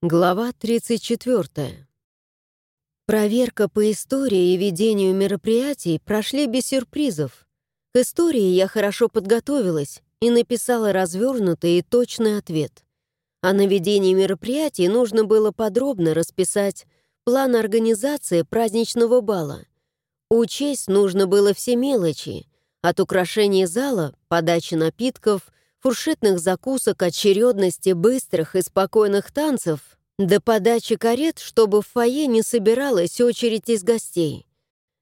Глава 34. Проверка по истории и ведению мероприятий прошли без сюрпризов. К истории я хорошо подготовилась и написала развернутый и точный ответ. А на ведении мероприятий нужно было подробно расписать план организации праздничного бала. Учесть нужно было все мелочи, от украшения зала, подачи напитков — фуршетных закусок, очередности быстрых и спокойных танцев до подачи карет, чтобы в фойе не собиралась очередь из гостей.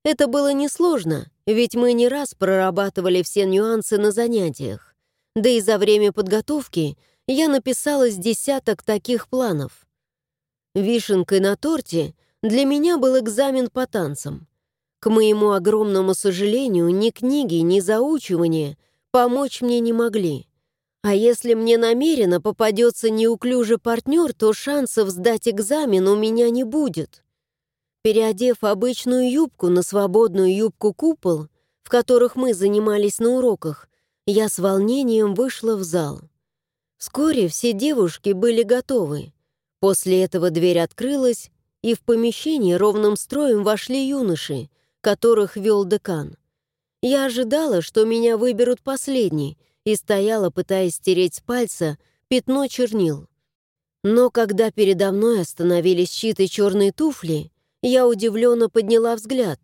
Это было несложно, ведь мы не раз прорабатывали все нюансы на занятиях. Да и за время подготовки я написала с десяток таких планов. Вишенкой на торте для меня был экзамен по танцам. К моему огромному сожалению, ни книги, ни заучивания помочь мне не могли. А если мне намеренно попадется неуклюжий партнер, то шансов сдать экзамен у меня не будет. Переодев обычную юбку на свободную юбку-купол, в которых мы занимались на уроках, я с волнением вышла в зал. Вскоре все девушки были готовы. После этого дверь открылась, и в помещение ровным строем вошли юноши, которых вел декан. Я ожидала, что меня выберут последней, и стояла, пытаясь стереть с пальца пятно чернил. Но когда передо мной остановились чьи-то черные туфли, я удивленно подняла взгляд.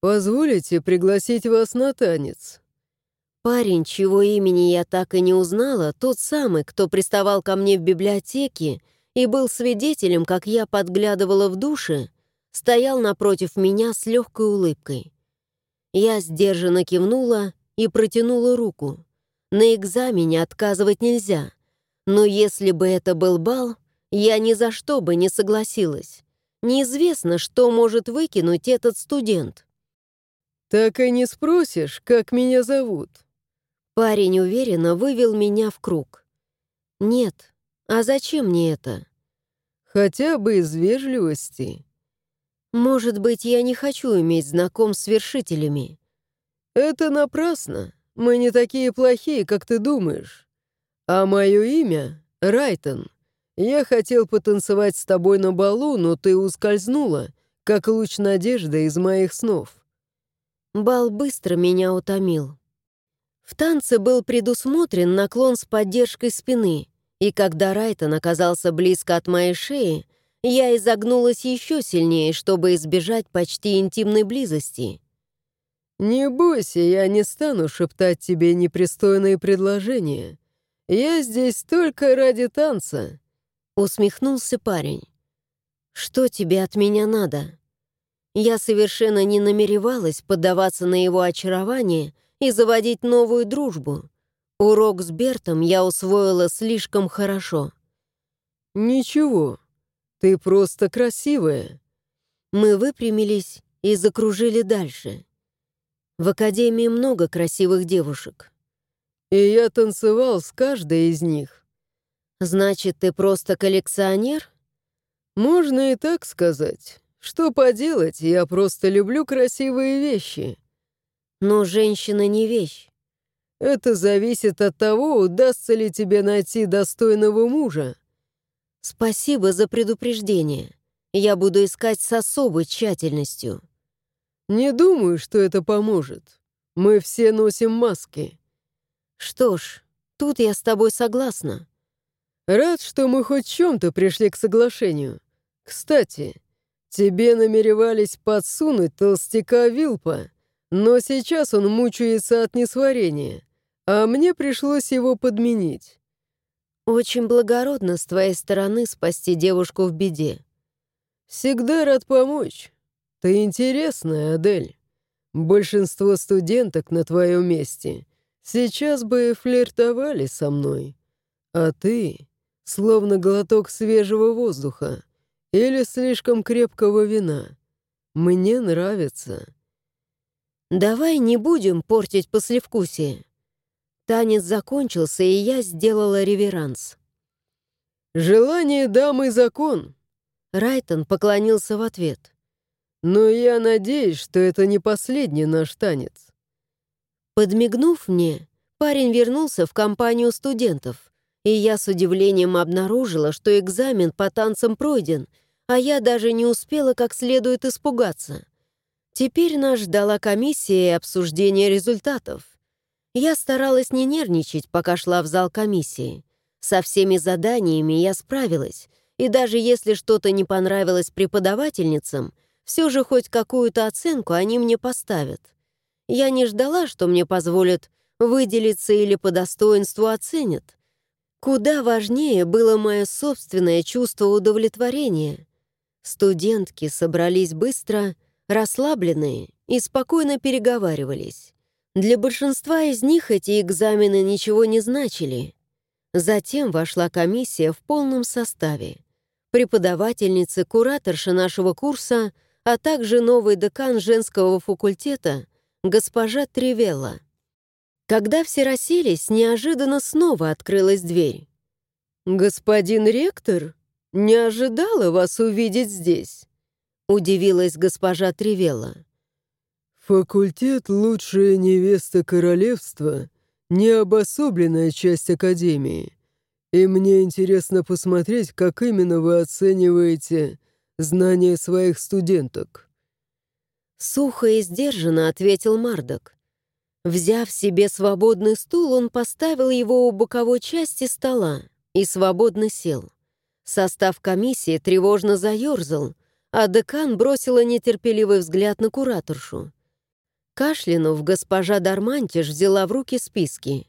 «Позволите пригласить вас на танец?» Парень, чьего имени я так и не узнала, тот самый, кто приставал ко мне в библиотеке и был свидетелем, как я подглядывала в душе, стоял напротив меня с легкой улыбкой. Я сдержанно кивнула и протянула руку. На экзамене отказывать нельзя. Но если бы это был бал, я ни за что бы не согласилась. Неизвестно, что может выкинуть этот студент. «Так и не спросишь, как меня зовут?» Парень уверенно вывел меня в круг. «Нет, а зачем мне это?» «Хотя бы из вежливости». «Может быть, я не хочу иметь знаком с вершителями». «Это напрасно. Мы не такие плохие, как ты думаешь. А мое имя — Райтон. Я хотел потанцевать с тобой на балу, но ты ускользнула, как луч надежды из моих снов». Бал быстро меня утомил. В танце был предусмотрен наклон с поддержкой спины, и когда Райтон оказался близко от моей шеи, я изогнулась еще сильнее, чтобы избежать почти интимной близости. «Не бойся, я не стану шептать тебе непристойные предложения. Я здесь только ради танца», — усмехнулся парень. «Что тебе от меня надо?» Я совершенно не намеревалась поддаваться на его очарование и заводить новую дружбу. Урок с Бертом я усвоила слишком хорошо. «Ничего, ты просто красивая». Мы выпрямились и закружили дальше. В академии много красивых девушек. И я танцевал с каждой из них. Значит, ты просто коллекционер? Можно и так сказать. Что поделать, я просто люблю красивые вещи. Но женщина не вещь. Это зависит от того, удастся ли тебе найти достойного мужа. Спасибо за предупреждение. Я буду искать с особой тщательностью. «Не думаю, что это поможет. Мы все носим маски». «Что ж, тут я с тобой согласна». «Рад, что мы хоть чем-то пришли к соглашению. Кстати, тебе намеревались подсунуть толстяка Вилпа, но сейчас он мучается от несварения, а мне пришлось его подменить». «Очень благородно с твоей стороны спасти девушку в беде». «Всегда рад помочь». «Ты интересная, Адель. Большинство студенток на твоем месте сейчас бы флиртовали со мной. А ты словно глоток свежего воздуха или слишком крепкого вина. Мне нравится». «Давай не будем портить послевкусие». Танец закончился, и я сделала реверанс. «Желание дамы — закон!» Райтон поклонился в ответ. Но я надеюсь, что это не последний наш танец. Подмигнув мне, парень вернулся в компанию студентов, и я с удивлением обнаружила, что экзамен по танцам пройден, а я даже не успела как следует испугаться. Теперь нас ждала комиссия и обсуждение результатов. Я старалась не нервничать, пока шла в зал комиссии. Со всеми заданиями я справилась, и даже если что-то не понравилось преподавательницам, все же хоть какую-то оценку они мне поставят. Я не ждала, что мне позволят выделиться или по достоинству оценят. Куда важнее было мое собственное чувство удовлетворения. Студентки собрались быстро, расслабленные и спокойно переговаривались. Для большинства из них эти экзамены ничего не значили. Затем вошла комиссия в полном составе. Преподавательницы, кураторша нашего курса, а также новый декан женского факультета, госпожа Тревелла. Когда все расселись, неожиданно снова открылась дверь. «Господин ректор, не ожидала вас увидеть здесь», — удивилась госпожа Тревелла. «Факультет «Лучшая невеста королевства» — не обособленная часть Академии. И мне интересно посмотреть, как именно вы оцениваете знания своих студенток». Сухо и сдержанно ответил Мардок. Взяв себе свободный стул, он поставил его у боковой части стола и свободно сел. Состав комиссии тревожно заерзал, а декан бросила нетерпеливый взгляд на кураторшу. Кашлянув, госпожа Дармантиш взяла в руки списки.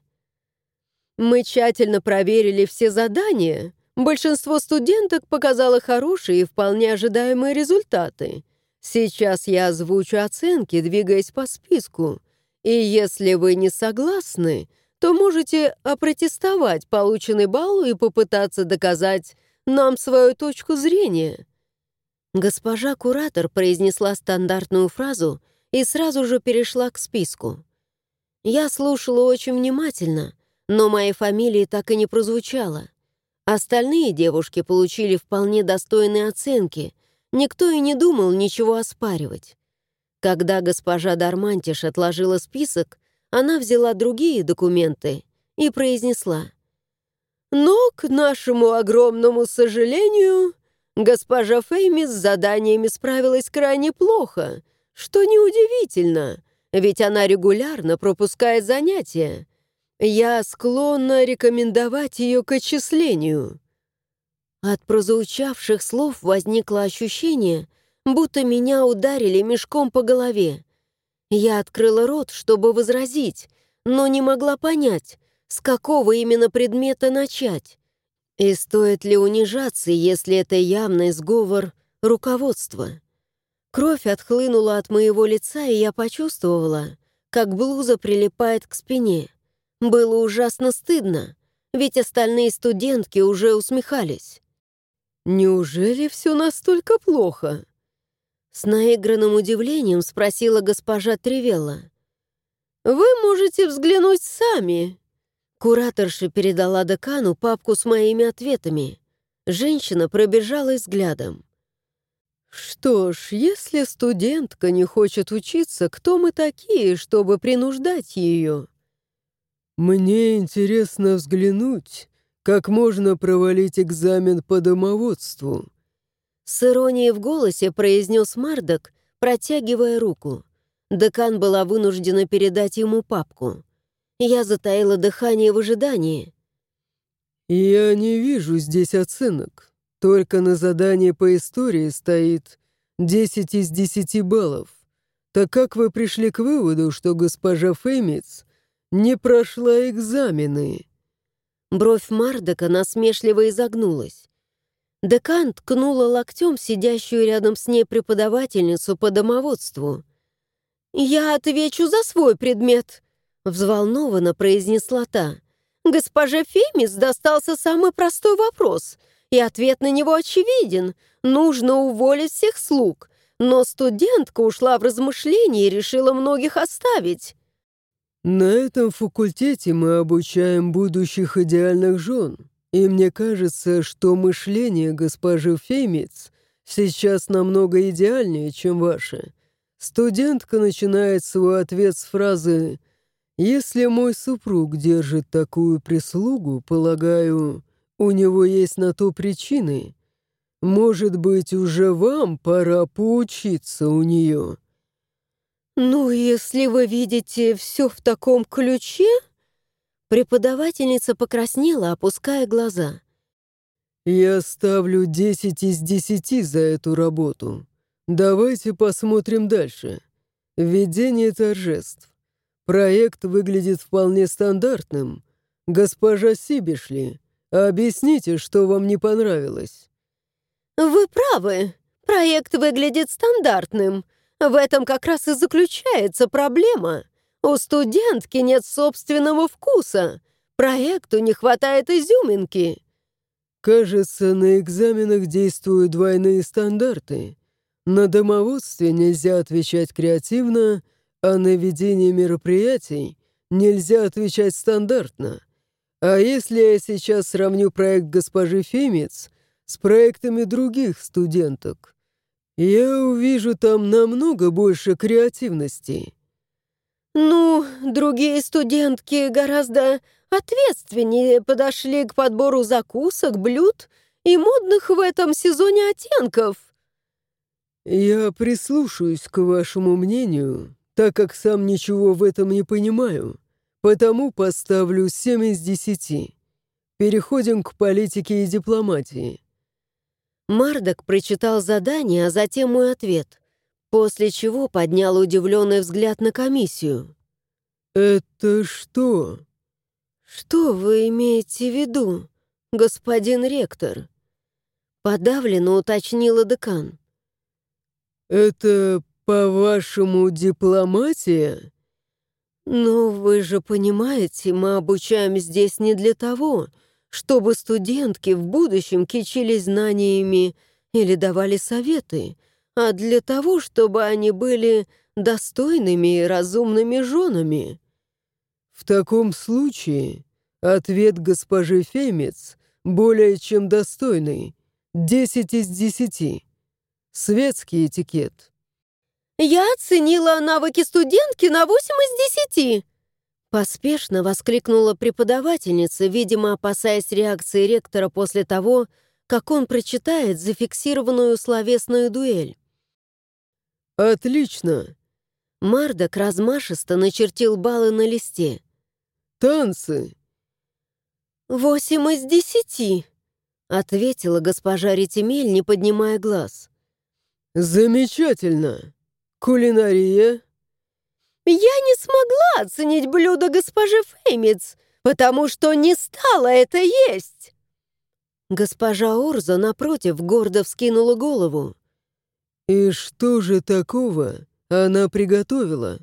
«Мы тщательно проверили все задания. Большинство студенток показало хорошие и вполне ожидаемые результаты. Сейчас я озвучу оценки, двигаясь по списку. И если вы не согласны, то можете опротестовать полученный балл и попытаться доказать нам свою точку зрения». Госпожа куратор произнесла стандартную фразу — и сразу же перешла к списку. Я слушала очень внимательно, но моей фамилии так и не прозвучало. Остальные девушки получили вполне достойные оценки, никто и не думал ничего оспаривать. Когда госпожа Дармантиш отложила список, она взяла другие документы и произнесла. «Но, к нашему огромному сожалению, госпожа Фейми с заданиями справилась крайне плохо», что неудивительно, ведь она регулярно пропускает занятия. Я склонна рекомендовать ее к отчислению». От прозвучавших слов возникло ощущение, будто меня ударили мешком по голове. Я открыла рот, чтобы возразить, но не могла понять, с какого именно предмета начать. И стоит ли унижаться, если это явный сговор руководства. Кровь отхлынула от моего лица, и я почувствовала, как блуза прилипает к спине. Было ужасно стыдно, ведь остальные студентки уже усмехались. «Неужели все настолько плохо?» С наигранным удивлением спросила госпожа Тревелла. «Вы можете взглянуть сами». Кураторша передала декану папку с моими ответами. Женщина пробежала взглядом. «Что ж, если студентка не хочет учиться, кто мы такие, чтобы принуждать ее?» «Мне интересно взглянуть, как можно провалить экзамен по домоводству», с иронией в голосе произнес Мардок, протягивая руку. Декан была вынуждена передать ему папку. Я затаила дыхание в ожидании. «Я не вижу здесь оценок. Только на задании по истории стоит 10 из 10 баллов. Так как вы пришли к выводу, что госпожа Феймиц не прошла экзамены?» Бровь Мардека насмешливо изогнулась. Декан ткнула локтем сидящую рядом с ней преподавательницу по домоводству. «Я отвечу за свой предмет», — взволнованно произнесла та. «Госпоже Фемис достался самый простой вопрос — и ответ на него очевиден. Нужно уволить всех слуг. Но студентка ушла в размышления и решила многих оставить. На этом факультете мы обучаем будущих идеальных жен. И мне кажется, что мышление госпожи Феймиц сейчас намного идеальнее, чем ваше. Студентка начинает свой ответ с фразы Если мой супруг держит такую прислугу, полагаю, у него есть на то причины. Может быть, уже вам пора поучиться у нее». «Ну, если вы видите все в таком ключе...» Преподавательница покраснела, опуская глаза. «Я ставлю 10 из 10 за эту работу. Давайте посмотрим дальше. Введение торжеств. Проект выглядит вполне стандартным. Госпожа Сибишли, объясните, что вам не понравилось. Вы правы. Проект выглядит стандартным. В этом как раз и заключается проблема. У студентки нет собственного вкуса. Проекту не хватает изюминки. Кажется, на экзаменах действуют двойные стандарты. На домоводстве нельзя отвечать креативно — а на ведение мероприятий нельзя отвечать стандартно. А если я сейчас сравню проект госпожи Фемец с проектами других студенток, я увижу там намного больше креативности. Ну, другие студентки гораздо ответственнее подошли к подбору закусок, блюд и модных в этом сезоне оттенков. Я прислушаюсь к вашему мнению, так как сам ничего в этом не понимаю, потому поставлю 7 из 10. Переходим к политике и дипломатии. Мардок прочитал задание, а затем мой ответ, после чего поднял удивленный взгляд на комиссию. «Это что?» «Что вы имеете в виду, господин ректор?» Подавленно уточнила декан. «Это «По-вашему, дипломатия?» «Но вы же понимаете, мы обучаем здесь не для того, чтобы студентки в будущем кичились знаниями или давали советы, а для того, чтобы они были достойными и разумными женами». «В таком случае ответ госпожи Фемец более чем достойный. Десять из десяти. Светский этикет». «Я оценила навыки студентки на 8 из 10!» Поспешно воскликнула преподавательница, видимо, опасаясь реакции ректора после того, как он прочитает зафиксированную словесную дуэль. «Отлично!» Мардок размашисто начертил баллы на листе. «Танцы!» «Восемь из десяти!» — ответила госпожа Ретемель, не поднимая глаз. «Замечательно!» «Кулинария?» «Я не смогла оценить блюдо госпожи Феймиц, потому что не стала это есть!» Госпожа Орза, напротив, гордо вскинула голову. «И что же такого она приготовила?»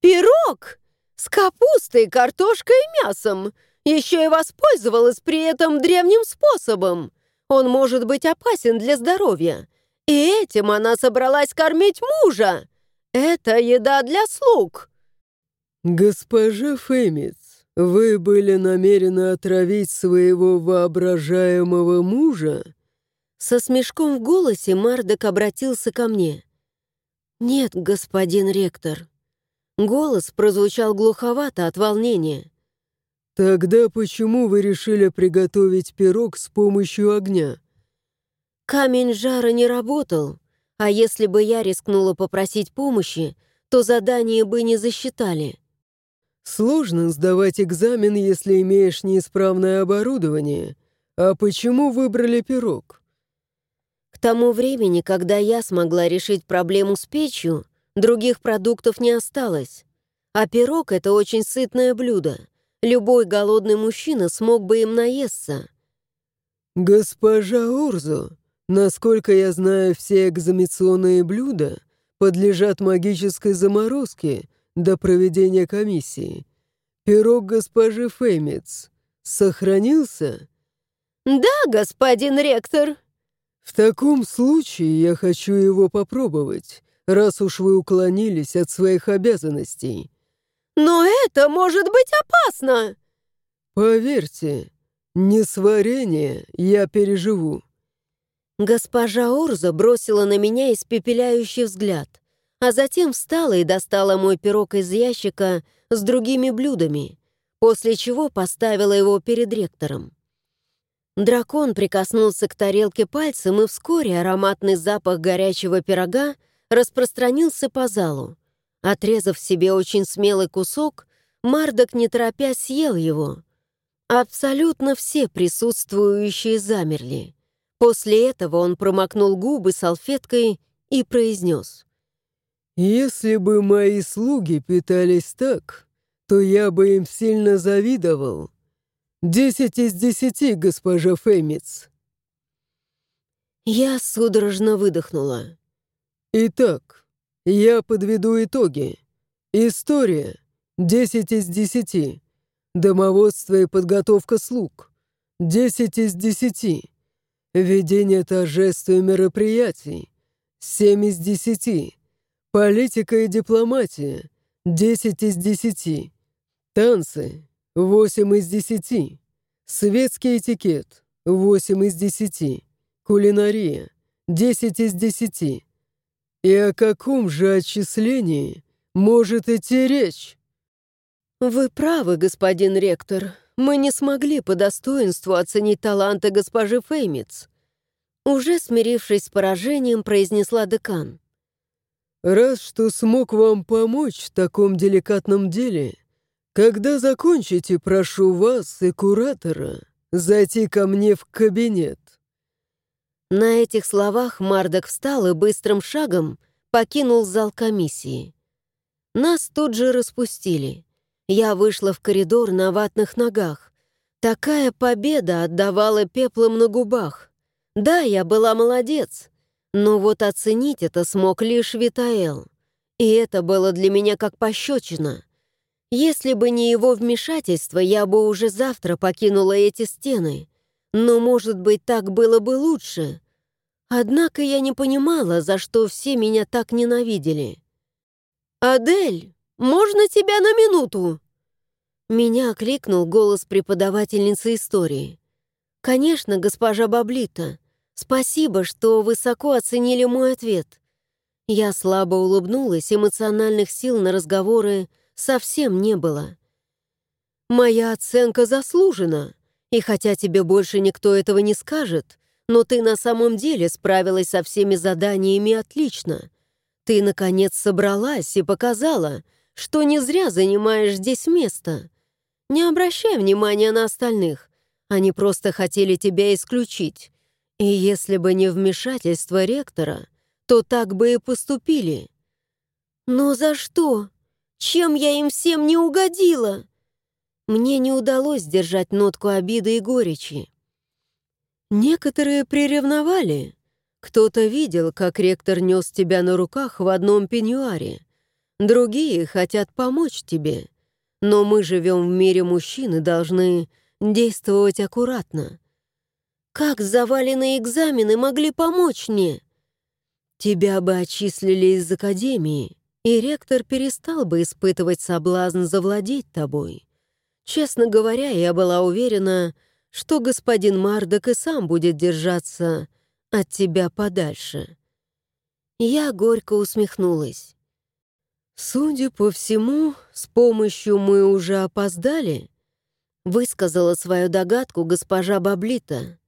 «Пирог! С капустой, картошкой и мясом! Еще и воспользовалась при этом древним способом! Он может быть опасен для здоровья, и этим она собралась кормить мужа. Это еда для слуг. Госпожа Фемиц, вы были намерены отравить своего воображаемого мужа? Со смешком в голосе Мардок обратился ко мне. «Нет, господин ректор». Голос прозвучал глуховато от волнения. «Тогда почему вы решили приготовить пирог с помощью огня?» Камень жара не работал, а если бы я рискнула попросить помощи, то задание бы не засчитали. Сложно сдавать экзамен, если имеешь неисправное оборудование. А почему выбрали пирог? К тому времени, когда я смогла решить проблему с печью, других продуктов не осталось. А пирог — это очень сытное блюдо. Любой голодный мужчина смог бы им наесться. «Госпожа Урзу, Насколько я знаю, все экзаменационные блюда подлежат магической заморозке до проведения комиссии. Пирог госпожи Феймец сохранился? Да, господин ректор. В таком случае я хочу его попробовать, раз уж вы уклонились от своих обязанностей. Но это может быть опасно. Поверьте, несварение я переживу. Госпожа Орза бросила на меня испепеляющий взгляд, а затем встала и достала мой пирог из ящика с другими блюдами, после чего поставила его перед ректором. Дракон прикоснулся к тарелке пальцем, и вскоре ароматный запах горячего пирога распространился по залу. Отрезав себе очень смелый кусок, Мардок, не торопясь, съел его. Абсолютно все присутствующие замерли. После этого он промокнул губы салфеткой и произнес. «Если бы мои слуги питались так, то я бы им сильно завидовал. Десять из десяти, госпожа Фемиц». Я судорожно выдохнула. «Итак, я подведу итоги. История — десять из десяти. Домоводство и подготовка слуг — десять из десяти. Ведение торжеств и мероприятий — семь из десяти. Политика и дипломатия — десять из десяти. Танцы — восемь из десяти. Светский этикет — восемь из десяти. Кулинария — десять из десяти. И о каком же отчислении может идти речь? «Вы правы, господин ректор. Мы не смогли по достоинству оценить таланты госпожи Феймиц». Уже смирившись с поражением, произнесла декан. «Раз что смог вам помочь в таком деликатном деле, когда закончите, прошу вас и куратора зайти ко мне в кабинет». На этих словах Мардок встал и быстрым шагом покинул зал комиссии. Нас тут же распустили. Я вышла в коридор на ватных ногах. Такая победа отдавала пеплом на губах. Да, я была молодец, но вот оценить это смог лишь Витаэл. И это было для меня как пощечина. Если бы не его вмешательство, я бы уже завтра покинула эти стены. Но, может быть, так было бы лучше. Однако я не понимала, за что все меня так ненавидели. «Адель, можно тебя на минуту?» Меня окликнул голос преподавательницы истории. «Конечно, госпожа Баблита. Спасибо, что высоко оценили мой ответ». Я слабо улыбнулась, эмоциональных сил на разговоры совсем не было. «Моя оценка заслужена, и хотя тебе больше никто этого не скажет, но ты на самом деле справилась со всеми заданиями отлично. Ты, наконец, собралась и показала, что не зря занимаешь здесь место. Не обращай внимания на остальных. Они просто хотели тебя исключить. И если бы не вмешательство ректора, то так бы и поступили. Но за что? Чем я им всем не угодила? Мне не удалось сдержать нотку обиды и горечи. Некоторые приревновали. Кто-то видел, как ректор нес тебя на руках в одном пеньюаре. Другие хотят помочь тебе. Но мы живем в мире мужчин и должны действовать аккуратно. Как заваленные экзамены могли помочь мне? Тебя бы отчислили из академии, и ректор перестал бы испытывать соблазн завладеть тобой. Честно говоря, я была уверена, что господин Мардок и сам будет держаться от тебя подальше. Я горько усмехнулась. «Судя по всему, с помощью мы уже опоздали», высказала свою догадку госпожа Баблита.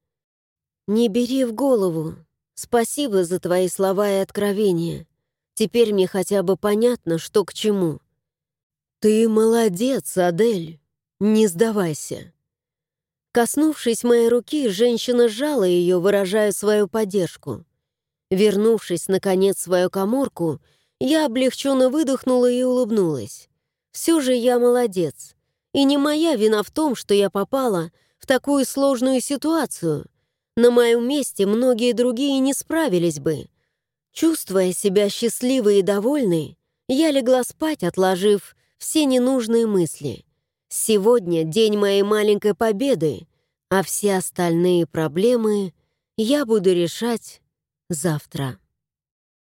«Не бери в голову. Спасибо за твои слова и откровения. Теперь мне хотя бы понятно, что к чему». «Ты молодец, Адель. Не сдавайся». Коснувшись моей руки, женщина сжала ее, выражая свою поддержку. Вернувшись, наконец, в свою коморку, я облегченно выдохнула и улыбнулась. Все же я молодец. И не моя вина в том, что я попала в такую сложную ситуацию. На моем месте многие другие не справились бы. Чувствуя себя счастливой и довольной, я легла спать, отложив все ненужные мысли. Сегодня день моей маленькой победы, а все остальные проблемы я буду решать завтра.